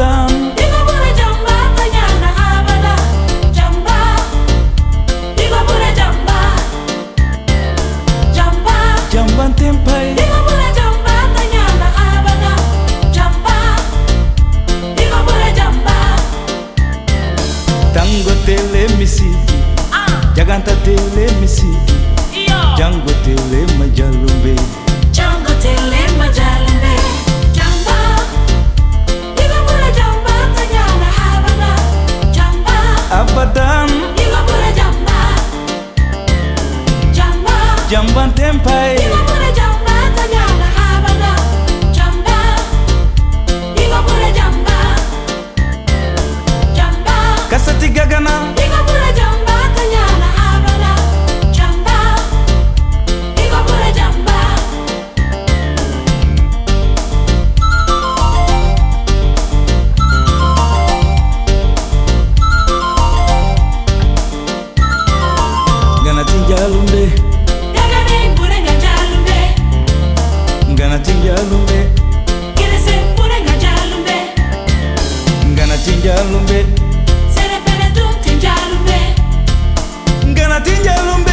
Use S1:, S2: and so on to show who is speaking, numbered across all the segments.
S1: jambatan
S2: Digo pure jamba tanyana abala Jamba. Digo pure jamba. Jamba.
S1: Jamban tempai. Digo
S2: pure jamba tanyana abala Jamba. Digo pure jamba.
S1: Tango telemisi jangan ah. Jaganta telemisi
S2: iya.
S1: jangan tele majalumbe Jamba engañarme.
S2: Quiere ser por engañarme.
S1: Gana tingarme.
S2: Será
S1: tu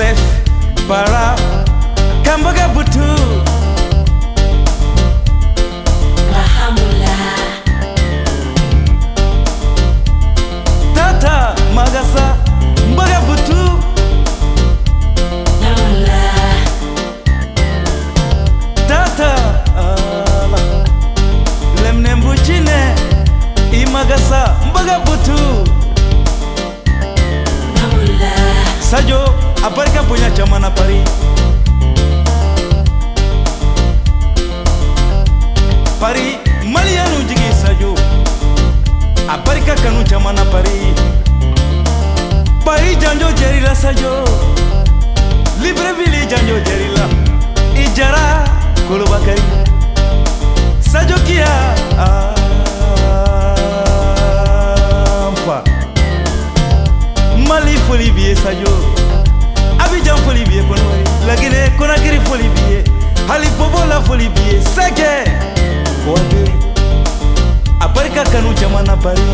S1: safe para kambaga butu.
S2: Mahamula.
S1: Tata magasa mbaga butu.
S2: Namula
S1: tata ala lemne mbuchine imagasa mbaga butu. Barika bonya caman na pari pari maliyanu jigi sajo a barika kanu caman na pari pari janjo jerila sajo libreville janjo jerila i jara mali foli b'i ye sajo abijan foli b'i ye kɔnɔwari laginɛ konakiri foli b'i ye hali bobola foli b'i ye sɛgɛ wade a barika kanu jamana bari